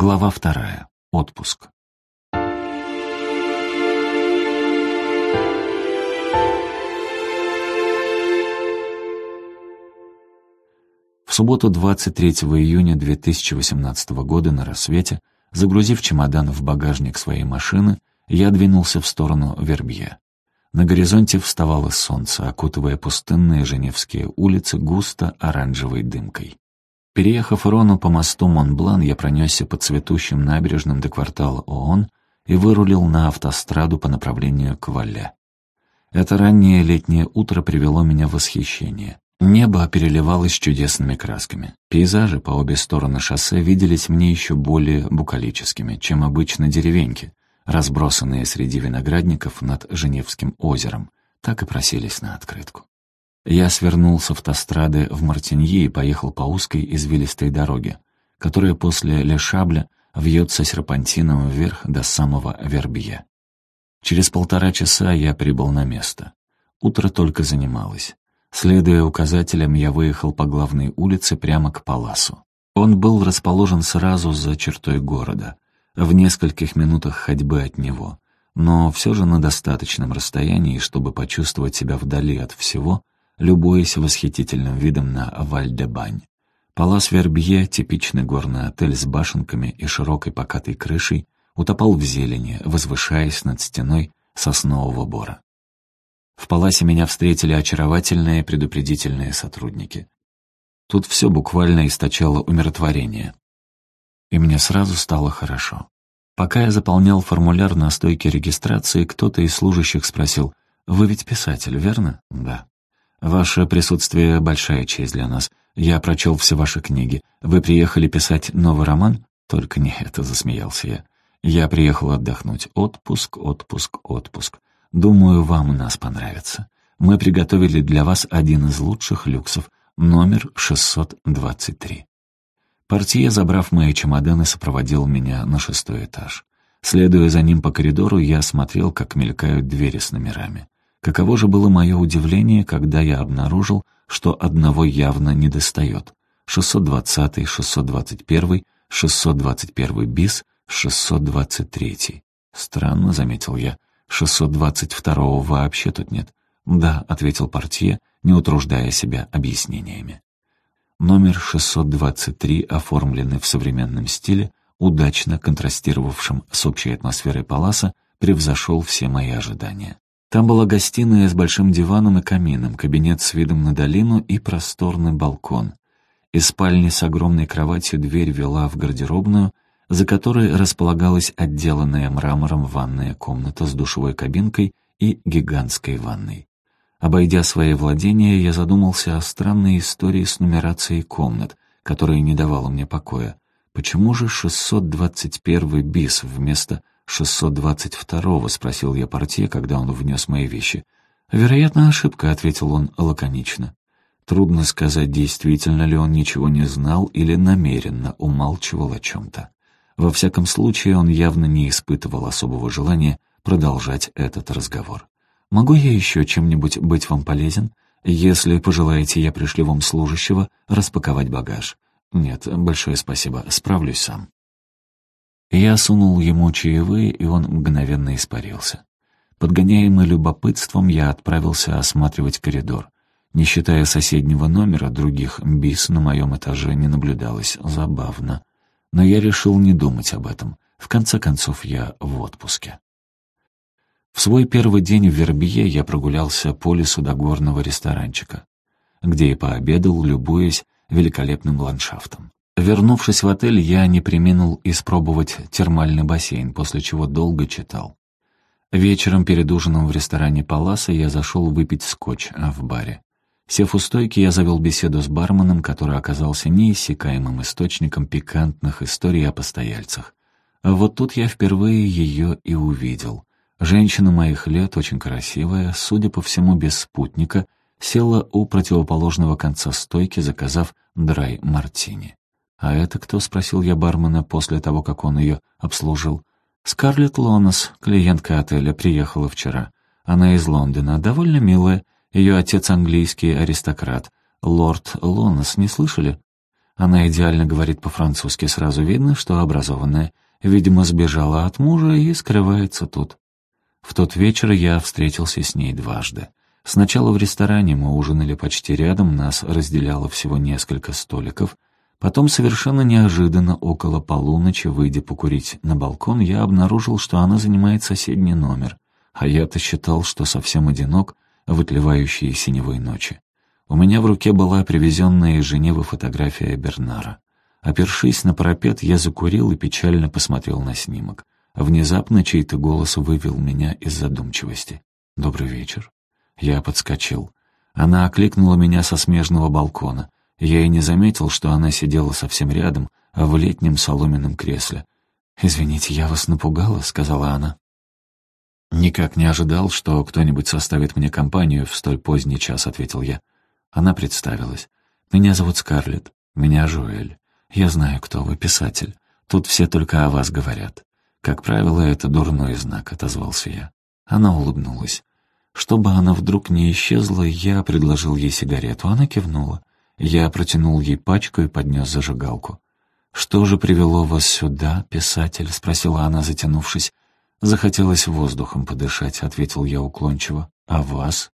Глава вторая. Отпуск. В субботу 23 июня 2018 года на рассвете, загрузив чемодан в багажник своей машины, я двинулся в сторону Вербье. На горизонте вставало солнце, окутывая пустынные Женевские улицы густо оранжевой дымкой. Переехав Рону по мосту Монблан, я пронесся по цветущим набережным до квартала ООН и вырулил на автостраду по направлению к Валле. Это раннее летнее утро привело меня в восхищение. Небо переливалось чудесными красками. Пейзажи по обе стороны шоссе виделись мне еще более букалическими, чем обычно деревеньки, разбросанные среди виноградников над Женевским озером, так и просились на открытку. Я свернул с автострады в Мартиньи и поехал по узкой извилистой дороге, которая после Лешабля вьется серпантином вверх до самого Вербье. Через полтора часа я прибыл на место. Утро только занималось. Следуя указателям, я выехал по главной улице прямо к Паласу. Он был расположен сразу за чертой города, в нескольких минутах ходьбы от него, но все же на достаточном расстоянии, чтобы почувствовать себя вдали от всего, любуясь восхитительным видом на Валь-де-Бань. Палас Вербье, типичный горный отель с башенками и широкой покатой крышей, утопал в зелени, возвышаясь над стеной соснового бора. В Паласе меня встретили очаровательные предупредительные сотрудники. Тут все буквально источало умиротворение. И мне сразу стало хорошо. Пока я заполнял формуляр на стойке регистрации, кто-то из служащих спросил, «Вы ведь писатель, верно?» «Да». «Ваше присутствие — большая честь для нас. Я прочел все ваши книги. Вы приехали писать новый роман?» «Только не это», — засмеялся я. «Я приехал отдохнуть. Отпуск, отпуск, отпуск. Думаю, вам у нас понравится. Мы приготовили для вас один из лучших люксов, номер 623». Портье, забрав мои чемоданы, сопроводил меня на шестой этаж. Следуя за ним по коридору, я смотрел, как мелькают двери с номерами. Каково же было мое удивление, когда я обнаружил, что одного явно недостает. 620, 621, 621 бис, 623. Странно, заметил я. 622 вообще тут нет. Да, ответил портье, не утруждая себя объяснениями. Номер 623, оформленный в современном стиле, удачно контрастировавшим с общей атмосферой Паласа, превзошел все мои ожидания. Там была гостиная с большим диваном и камином, кабинет с видом на долину и просторный балкон. Из спальни с огромной кроватью дверь вела в гардеробную, за которой располагалась отделанная мрамором ванная комната с душевой кабинкой и гигантской ванной. Обойдя свои владения, я задумался о странной истории с нумерацией комнат, которая не давала мне покоя. Почему же 621 бис вместо 622-го?» — спросил я портье, когда он внес мои вещи. «Вероятно, ошибка», — ответил он лаконично. Трудно сказать, действительно ли он ничего не знал или намеренно умалчивал о чем-то. Во всяком случае, он явно не испытывал особого желания продолжать этот разговор. «Могу я еще чем-нибудь быть вам полезен? Если пожелаете, я пришлю вам служащего распаковать багаж». «Нет, большое спасибо, справлюсь сам». Я сунул ему чаевые, и он мгновенно испарился. Подгоняемый любопытством, я отправился осматривать коридор. Не считая соседнего номера, других бис на моем этаже не наблюдалось. Забавно. Но я решил не думать об этом. В конце концов, я в отпуске. В свой первый день в Вербье я прогулялся по лесу до горного ресторанчика, где и пообедал, любуясь великолепным ландшафтом. Вернувшись в отель, я не применил испробовать термальный бассейн, после чего долго читал. Вечером перед ужином в ресторане Паласа я зашел выпить скотч в баре. Сев у стойки, я завел беседу с барменом, который оказался неиссякаемым источником пикантных историй о постояльцах. А вот тут я впервые ее и увидел. Женщина моих лет, очень красивая, судя по всему, без спутника, села у противоположного конца стойки, заказав драй-мартини. «А это кто?» — спросил я бармена после того, как он ее обслужил. «Скарлетт Лонос, клиентка отеля, приехала вчера. Она из Лондона, довольно милая. Ее отец английский аристократ. Лорд Лонос, не слышали?» Она идеально говорит по-французски, сразу видно, что образованная. Видимо, сбежала от мужа и скрывается тут. В тот вечер я встретился с ней дважды. Сначала в ресторане мы ужинали почти рядом, нас разделяло всего несколько столиков. Потом совершенно неожиданно, около полуночи, выйдя покурить на балкон, я обнаружил, что она занимает соседний номер, а я-то считал, что совсем одинок в отливающие синевой ночи. У меня в руке была привезенная из Женевы фотография Бернара. Опершись на парапет, я закурил и печально посмотрел на снимок. Внезапно чей-то голос вывел меня из задумчивости. «Добрый вечер». Я подскочил. Она окликнула меня со смежного балкона. Я и не заметил, что она сидела совсем рядом, а в летнем соломенном кресле. «Извините, я вас напугала», — сказала она. «Никак не ожидал, что кто-нибудь составит мне компанию в столь поздний час», — ответил я. Она представилась. «Меня зовут Скарлетт. Меня Жуэль. Я знаю, кто вы, писатель. Тут все только о вас говорят. Как правило, это дурной знак», — отозвался я. Она улыбнулась. Чтобы она вдруг не исчезла, я предложил ей сигарету. Она кивнула. Я протянул ей пачку и поднес зажигалку. «Что же привело вас сюда, писатель?» — спросила она, затянувшись. «Захотелось воздухом подышать», — ответил я уклончиво. «А вас?»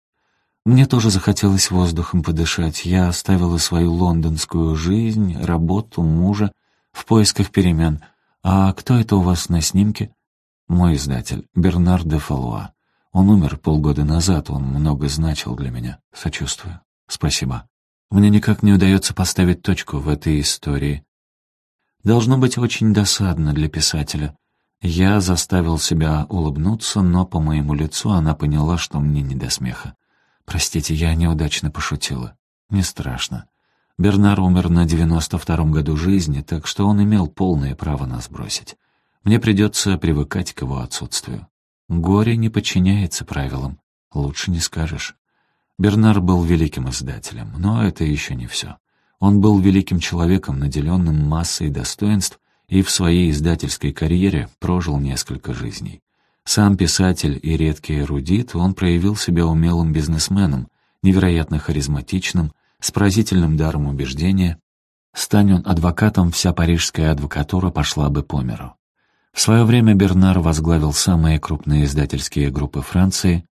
«Мне тоже захотелось воздухом подышать. Я оставила свою лондонскую жизнь, работу, мужа в поисках перемен. А кто это у вас на снимке?» «Мой издатель, Бернар де Фалуа. Он умер полгода назад, он много значил для меня. Сочувствую. Спасибо. Мне никак не удается поставить точку в этой истории. Должно быть очень досадно для писателя. Я заставил себя улыбнуться, но по моему лицу она поняла, что мне не до смеха. «Простите, я неудачно пошутила. Не страшно. Бернар умер на девяносто втором году жизни, так что он имел полное право нас бросить. Мне придется привыкать к его отсутствию. Горе не подчиняется правилам. Лучше не скажешь. Бернар был великим издателем, но это еще не все. Он был великим человеком, наделенным массой достоинств, и в своей издательской карьере прожил несколько жизней. Сам писатель и редкий эрудит, он проявил себя умелым бизнесменом, невероятно харизматичным, с поразительным даром убеждения. Стань он адвокатом, вся парижская адвокатура пошла бы по миру. В свое время Бернар возглавил самые крупные издательские группы Франции.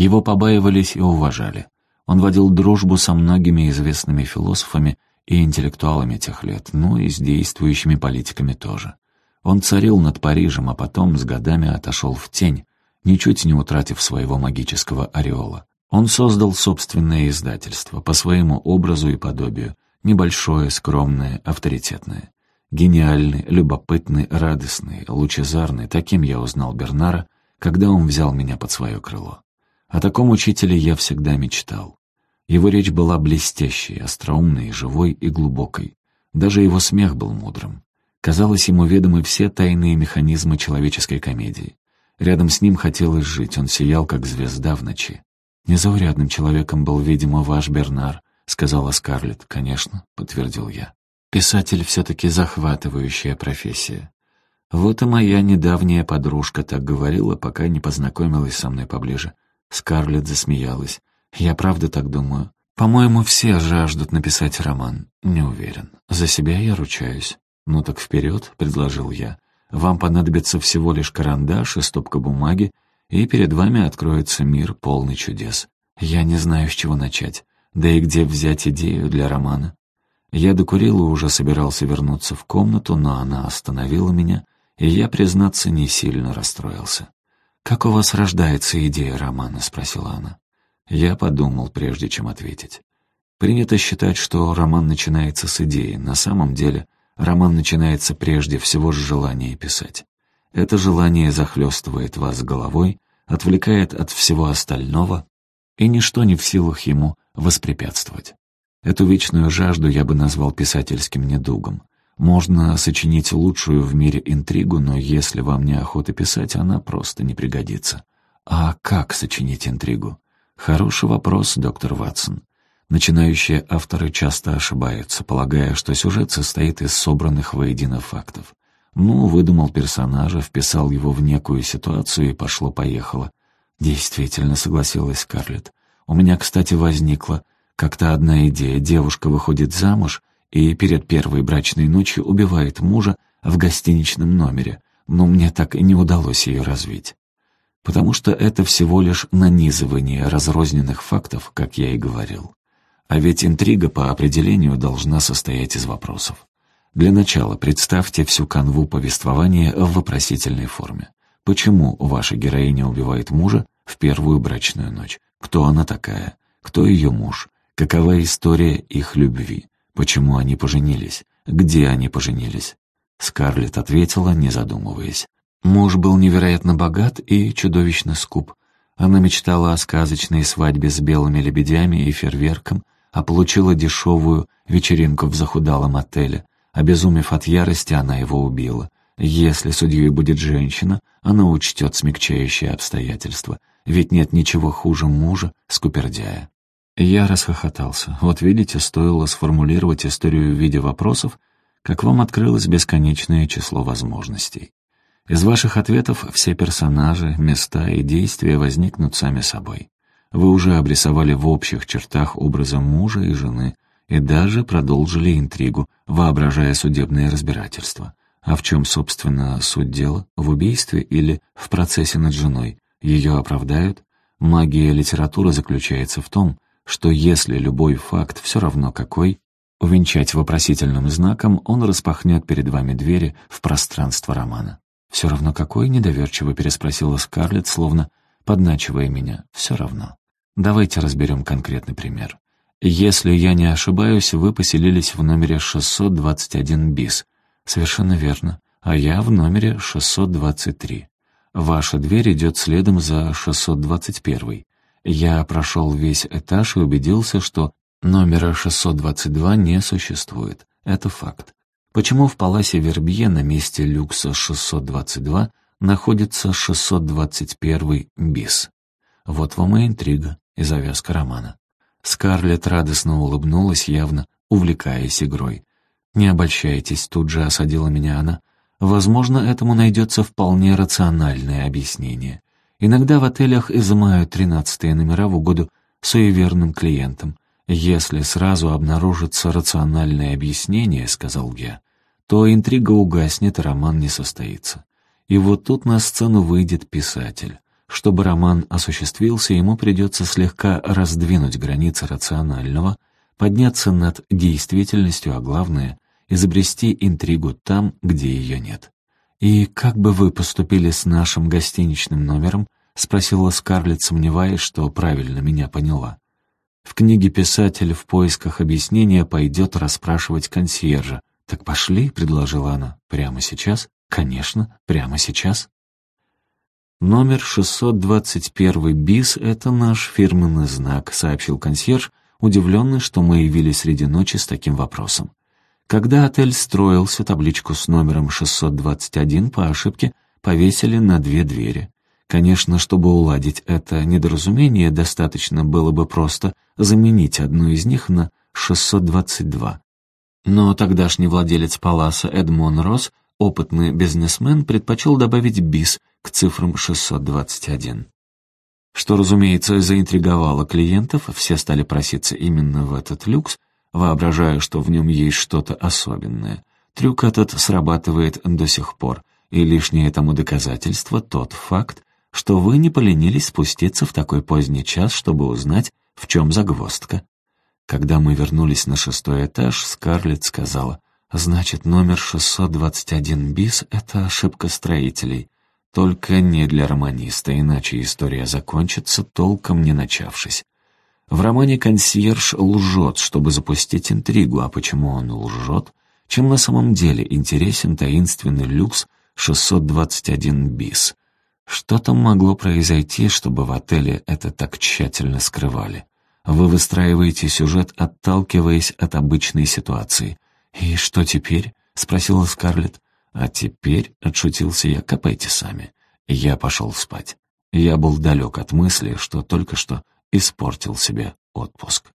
Его побаивались и уважали. Он водил дружбу со многими известными философами и интеллектуалами тех лет, ну и с действующими политиками тоже. Он царил над Парижем, а потом с годами отошел в тень, ничуть не утратив своего магического ореола. Он создал собственное издательство по своему образу и подобию, небольшое, скромное, авторитетное. Гениальный, любопытный, радостный, лучезарный, таким я узнал Бернара, когда он взял меня под свое крыло. О таком учителе я всегда мечтал. Его речь была блестящей, остроумной, живой и глубокой. Даже его смех был мудрым. Казалось, ему ведомы все тайные механизмы человеческой комедии. Рядом с ним хотелось жить, он сиял, как звезда в ночи. «Незаурядным человеком был, видимо, ваш Бернар», — сказала Скарлетт. «Конечно», — подтвердил я. Писатель все-таки захватывающая профессия. Вот и моя недавняя подружка так говорила, пока не познакомилась со мной поближе. Скарлетт засмеялась. Я правда так думаю. По-моему, все жаждут написать роман. Не уверен. За себя я ручаюсь. Ну так вперед, предложил я. Вам понадобится всего лишь карандаш и стопка бумаги, и перед вами откроется мир полный чудес. Я не знаю, с чего начать. Да и где взять идею для романа? Я докурил и уже собирался вернуться в комнату, но она остановила меня, и я, признаться, не сильно расстроился. «Как у вас рождается идея романа?» — спросила она. Я подумал, прежде чем ответить. Принято считать, что роман начинается с идеи. На самом деле, роман начинается прежде всего с желания писать. Это желание захлестывает вас головой, отвлекает от всего остального, и ничто не в силах ему воспрепятствовать. Эту вечную жажду я бы назвал писательским недугом. Можно сочинить лучшую в мире интригу, но если вам не охота писать, она просто не пригодится. А как сочинить интригу? Хороший вопрос, доктор Ватсон. Начинающие авторы часто ошибаются, полагая, что сюжет состоит из собранных воедино фактов. Ну, выдумал персонажа, вписал его в некую ситуацию и пошло-поехало. Действительно, согласилась Скарлетт. У меня, кстати, возникла как-то одна идея. Девушка выходит замуж, и перед первой брачной ночью убивает мужа в гостиничном номере, но мне так и не удалось ее развить. Потому что это всего лишь нанизывание разрозненных фактов, как я и говорил. А ведь интрига по определению должна состоять из вопросов. Для начала представьте всю канву повествования в вопросительной форме. Почему ваша героиня убивает мужа в первую брачную ночь? Кто она такая? Кто ее муж? Какова история их любви? Почему они поженились? Где они поженились? Скарлетт ответила, не задумываясь. Муж был невероятно богат и чудовищно скуп. Она мечтала о сказочной свадьбе с белыми лебедями и фейерверком, а получила дешевую вечеринку в захудалом отеле, Обезумев от ярости, она его убила. Если судьей будет женщина, она учтет смягчающие обстоятельства, ведь нет ничего хуже мужа, скупердяя. Я расхохотался. Вот видите, стоило сформулировать историю в виде вопросов, как вам открылось бесконечное число возможностей. Из ваших ответов все персонажи, места и действия возникнут сами собой. Вы уже обрисовали в общих чертах образа мужа и жены, и даже продолжили интригу, воображая судебное разбирательство. А в чем, собственно, суть дела? В убийстве или в процессе над женой? Ее оправдают? Магия литературы заключается в том, что если любой факт, все равно какой, увенчать вопросительным знаком, он распахнет перед вами двери в пространство романа. «Все равно какой?» — недоверчиво переспросила Скарлетт, словно подначивая меня. «Все равно. Давайте разберем конкретный пример. «Если я не ошибаюсь, вы поселились в номере 621 БИС». «Совершенно верно. А я в номере 623. Ваша дверь идет следом за 621. Я прошел весь этаж и убедился, что номера 622 не существует. Это факт. Почему в Паласе Вербье на месте люкса 622 находится 621 БИС? Вот вам и интрига и завязка романа. Скарлетт радостно улыбнулась, явно увлекаясь игрой. «Не обольщайтесь», — тут же осадила меня она. «Возможно, этому найдется вполне рациональное объяснение. Иногда в отелях изымают тринадцатые номера в угоду суеверным клиентам. Если сразу обнаружится рациональное объяснение, — сказал я, — то интрига угаснет, и роман не состоится. И вот тут на сцену выйдет писатель. Чтобы роман осуществился, ему придется слегка раздвинуть границы рационального, подняться над действительностью, а главное — изобрести интригу там, где ее нет. «И как бы вы поступили с нашим гостиничным номером?» — спросила Скарлетт, сомневаясь, что правильно меня поняла. В книге писатель в поисках объяснения пойдет расспрашивать консьержа. «Так пошли», — предложила она. «Прямо сейчас?» «Конечно, прямо сейчас». «Номер 621 БИС — это наш фирменный знак», — сообщил консьерж, удивленный, что мы явились среди ночи с таким вопросом. Когда отель строился, табличку с номером 621 по ошибке повесили на две двери. Конечно, чтобы уладить это недоразумение, достаточно было бы просто заменить одну из них на 622. Но тогдашний владелец Паласа Эдмон Росс, опытный бизнесмен, предпочел добавить «бис», к цифрам 621. Что, разумеется, заинтриговало клиентов, все стали проситься именно в этот люкс, воображая, что в нем есть что-то особенное. Трюк этот срабатывает до сих пор, и лишнее тому доказательство тот факт, что вы не поленились спуститься в такой поздний час, чтобы узнать, в чем загвоздка. Когда мы вернулись на шестой этаж, Скарлетт сказала, «Значит, номер 621 БИС — это ошибка строителей. Только не для романиста, иначе история закончится, толком не начавшись. В романе консьерж лжет, чтобы запустить интригу, а почему он лжет? Чем на самом деле интересен таинственный люкс 621 бис? Что там могло произойти, чтобы в отеле это так тщательно скрывали? Вы выстраиваете сюжет, отталкиваясь от обычной ситуации. «И что теперь?» — спросила Скарлетт. А теперь, — отшутился я, — копайте сами. Я пошел спать. Я был далек от мысли, что только что испортил себе отпуск.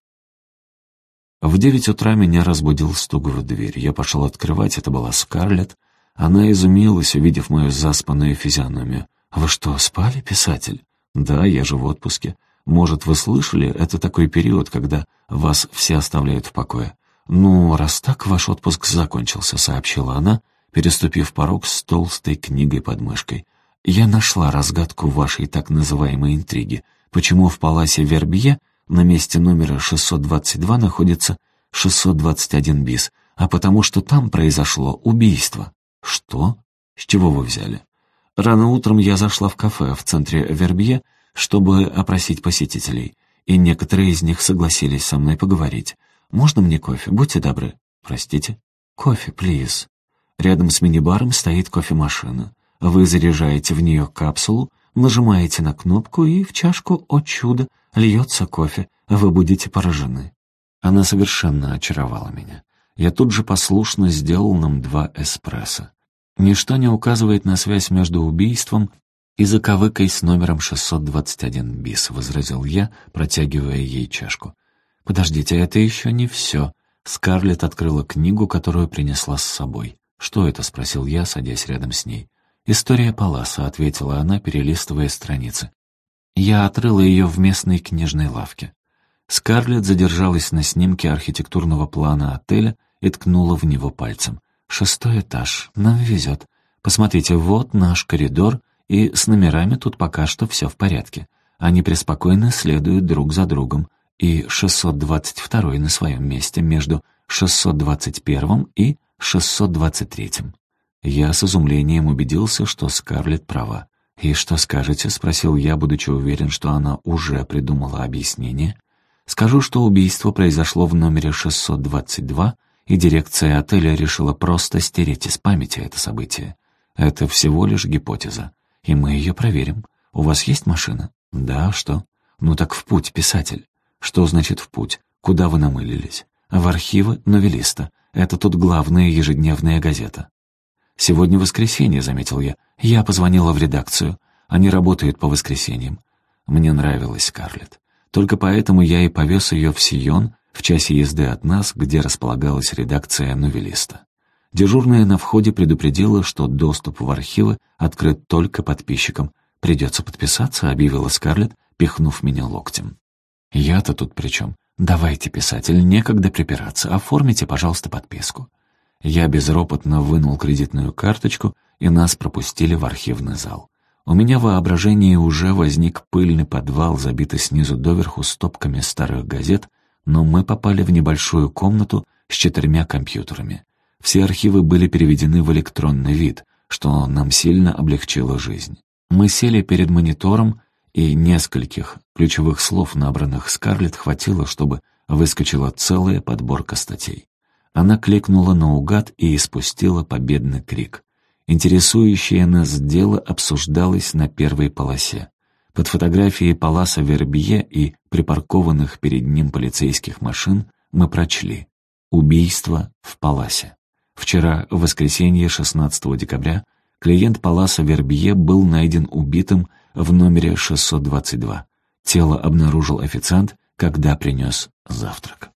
В девять утра меня разбудил стук в дверь. Я пошел открывать, это была Скарлетт. Она изумилась, увидев мою заспанную физиономию. «Вы что, спали, писатель?» «Да, я же в отпуске. Может, вы слышали, это такой период, когда вас все оставляют в покое. «Ну, раз так, ваш отпуск закончился», — сообщила она, переступив порог с толстой книгой под мышкой. «Я нашла разгадку вашей так называемой интриги. Почему в паласе Вербье на месте номера 622 находится 621 бис, а потому что там произошло убийство». «Что? С чего вы взяли?» «Рано утром я зашла в кафе в центре Вербье, чтобы опросить посетителей, и некоторые из них согласились со мной поговорить. «Можно мне кофе? Будьте добры». «Простите?» «Кофе, плиз». Рядом с мини-баром стоит кофемашина. Вы заряжаете в нее капсулу, нажимаете на кнопку, и в чашку, о чудо, льется кофе. Вы будете поражены. Она совершенно очаровала меня. Я тут же послушно сделал нам два эспрессо. Ничто не указывает на связь между убийством и заковыкой с номером 621 бис, возразил я, протягивая ей чашку. «Подождите, это еще не все». Скарлетт открыла книгу, которую принесла с собой. «Что это?» — спросил я, садясь рядом с ней. «История Паласа», — ответила она, перелистывая страницы. Я отрыла ее в местной книжной лавке. Скарлетт задержалась на снимке архитектурного плана отеля и ткнула в него пальцем. «Шестой этаж. Нам везет. Посмотрите, вот наш коридор, и с номерами тут пока что все в порядке. Они преспокойно следуют друг за другом и 622 на своем месте между 621 и 623. Я с изумлением убедился, что Скарлетт права. «И что скажете?» — спросил я, будучи уверен, что она уже придумала объяснение. «Скажу, что убийство произошло в номере 622, и дирекция отеля решила просто стереть из памяти это событие. Это всего лишь гипотеза, и мы ее проверим. У вас есть машина?» «Да, что?» «Ну так в путь, писатель. Что значит «в путь»? Куда вы намылились? В архивы новелиста. Это тут главная ежедневная газета. «Сегодня воскресенье», — заметил я. Я позвонила в редакцию. Они работают по воскресеньям. Мне нравилась Скарлетт. Только поэтому я и повез ее в Сион, в часе езды от нас, где располагалась редакция новелиста. Дежурная на входе предупредила, что доступ в архивы открыт только подписчикам. «Придется подписаться», — объявила Скарлетт, пихнув меня локтем. «Я-то тут при чем? Давайте, писатель, некогда припираться. Оформите, пожалуйста, подписку». Я безропотно вынул кредитную карточку, и нас пропустили в архивный зал. У меня в воображении уже возник пыльный подвал, забитый снизу доверху стопками старых газет, но мы попали в небольшую комнату с четырьмя компьютерами. Все архивы были переведены в электронный вид, что нам сильно облегчило жизнь. Мы сели перед монитором, и нескольких ключевых слов, набранных Скарлетт, хватило, чтобы выскочила целая подборка статей. Она кликнула наугад и испустила победный крик. Интересующее нас дело обсуждалось на первой полосе. Под фотографией Паласа Вербье и припаркованных перед ним полицейских машин мы прочли «Убийство в Паласе». Вчера, в воскресенье 16 декабря, клиент Паласа Вербье был найден убитым в номере 622. Тело обнаружил официант, когда принес завтрак.